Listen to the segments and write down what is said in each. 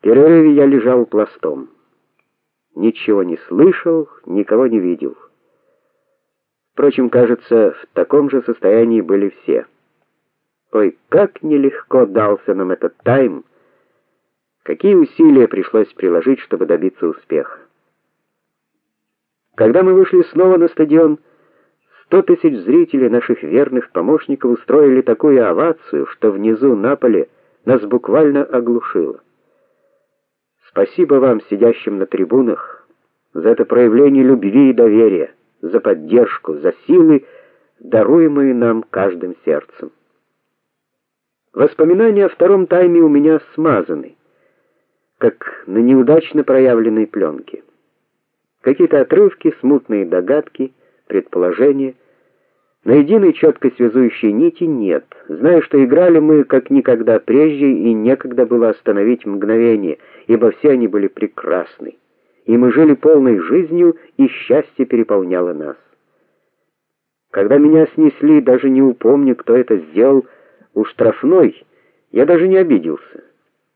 Перерыве я лежал пластом. Ничего не слышал, никого не видел. Впрочем, кажется, в таком же состоянии были все. Ой, как нелегко дался нам этот тайм. Какие усилия пришлось приложить, чтобы добиться успеха. Когда мы вышли снова на стадион, сто тысяч зрителей, наших верных помощников, устроили такую овацию, что внизу на поле нас буквально оглушило. Спасибо вам, сидящим на трибунах, за это проявление любви и доверия, за поддержку, за силы, даруемые нам каждым сердцем. Воспоминания о втором тайме у меня смазаны, как на неудачно проявленной пленке. Какие-то отрывки, смутные догадки, предположения, но единой четко связующей нити нет. Знаю, что играли мы как никогда прежде, и некогда было остановить мгновение, ибо все они были прекрасны. И мы жили полной жизнью, и счастье переполняло нас. Когда меня снесли, даже не упомню, кто это сделал, у штрафной, я даже не обиделся.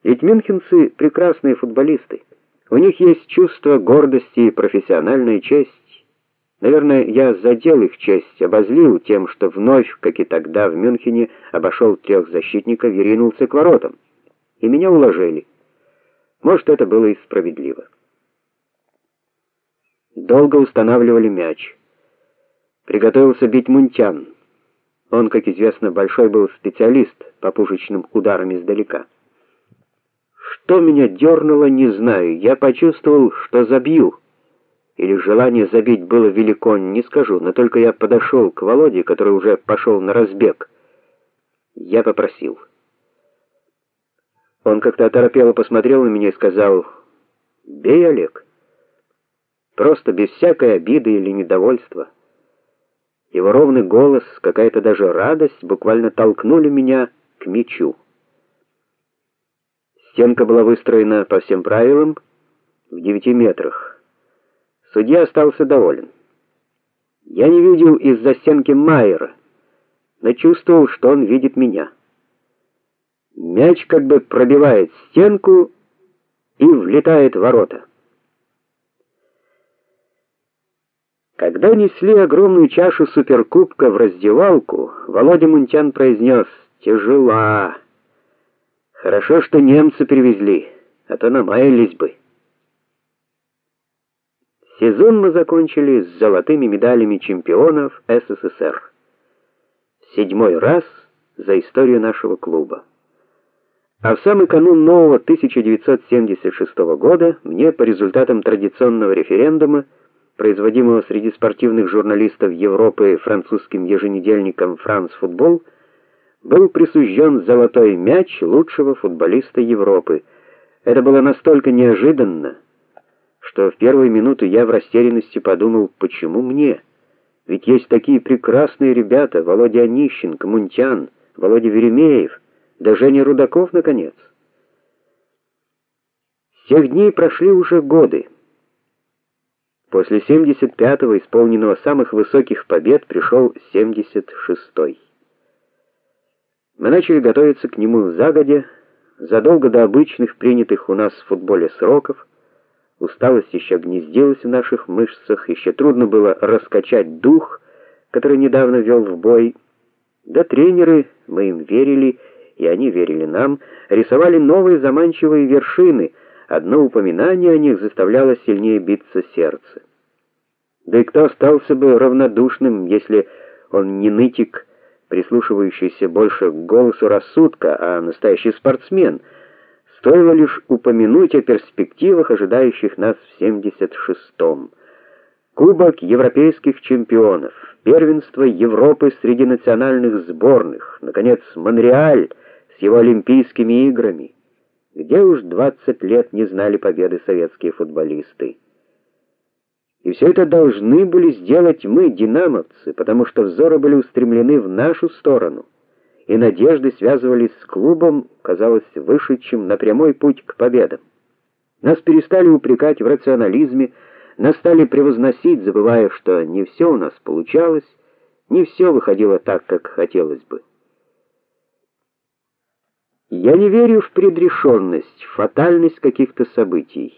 Ведь мюнхенцы прекрасные футболисты. У них есть чувство гордости и профессиональная честь. Наверное, я задел их честь, обозлил тем, что вновь, как и тогда в Мюнхене, обошел трех защитников и ринулся к воротам. И меня уложили. Может, это было и справедливо. Долго устанавливали мяч. Приготовился бить Мунтян. Он, как известно, большой был специалист по пушечным ударам издалека. Что меня дернуло, не знаю. Я почувствовал, что забью. Или желание забить было велико, не скажу, но только я подошел к Володе, который уже пошел на разбег. Я попросил. Он как-то оторопело посмотрел на меня и сказал: "Бей, Олег". Просто без всякой обиды или недовольства. Его ровный голос, какая-то даже радость буквально толкнули меня к мячу. Стенка была выстроена по всем правилам в девяти метрах. Судья остался доволен. Я не видел из-за стенки Майера, но чувствовал, что он видит меня. Мяч как бы пробивает стенку и влетает в ворота. Когда несли огромную чашу суперкубка в раздевалку, Володя Мунтян произнес: "Тяжела". Хорошо, что немцы привезли, а то намаялись бы. Сезон мы закончили с золотыми медалями чемпионов СССР. Седьмой раз за историю нашего клуба. А в самый канун нового 1976 года мне по результатам традиционного референдума, производимого среди спортивных журналистов Европы французским еженедельником France Football, был присужден золотой мяч лучшего футболиста Европы. Это было настолько неожиданно, что в первую минуту я в растерянности подумал, почему мне? Ведь есть такие прекрасные ребята: Володя Онищенко, Мунтян, Володя Веремеев, да Женя Рудаков наконец. С тех дней прошли уже годы. После 75-го, исполненного самых высоких побед, пришел 76-й. Мы начали готовиться к нему загодя, задолго до обычных принятых у нас в футболе сроков. Усталость еще гнездилась в наших мышцах, еще трудно было раскачать дух, который недавно вел в бой. Да тренеры, мы им верили, и они верили нам, рисовали новые заманчивые вершины. Одно упоминание о них заставляло сильнее биться сердце. Да и кто остался бы равнодушным, если он не нытик, прислушивающийся больше к голосу рассудка, а настоящий спортсмен. Стоило лишь упомянуть о перспективах, ожидающих нас в 76-м. Кубок европейских чемпионов, первенство Европы среди национальных сборных, наконец, Монреаль с его олимпийскими играми. Где уж 20 лет не знали победы советские футболисты. И все это должны были сделать мы, динамовцы, потому что взоры были устремлены в нашу сторону, и надежды связывались с клубом, казалось, вышедшим на прямой путь к победам. Нас перестали упрекать в рационализме, нас стали превозносить, забывая, что не все у нас получалось, не все выходило так, как хотелось бы. Я не верю в предрешенность, фатальность каких-то событий.